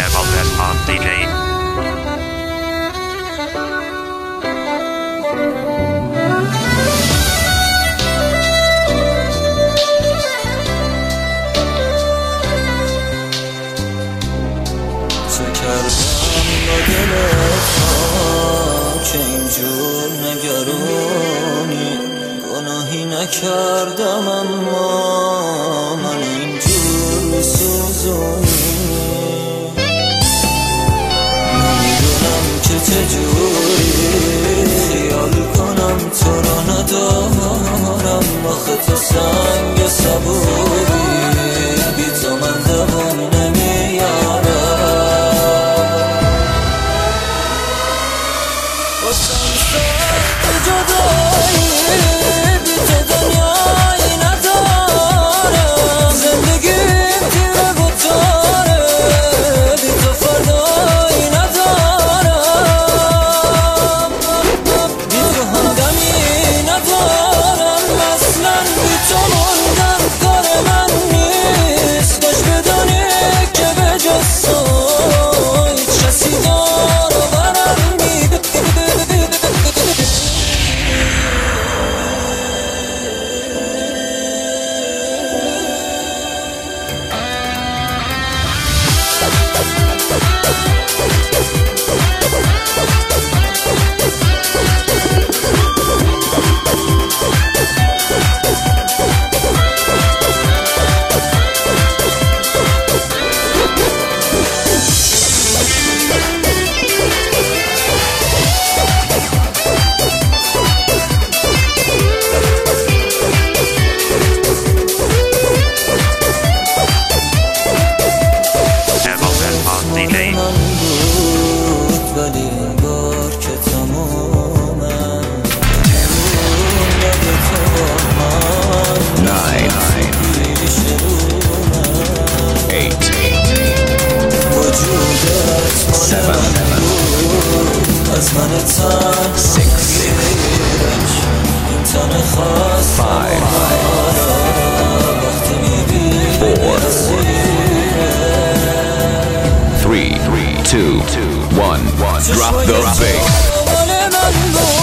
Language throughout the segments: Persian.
Apple که اینجور نگرانی؟ گناهی نکردم اما Cause Six Bitch انت انا خاص Five. Four. Three. Two. One. Drop the bass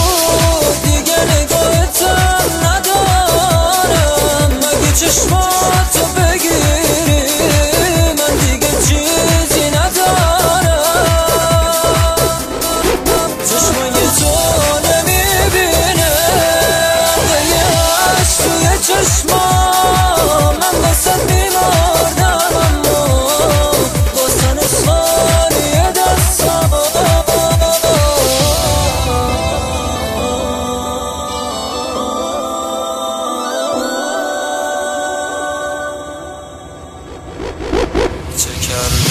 توی چشما من واسه بیماردم اما واسه خالی دستم. چه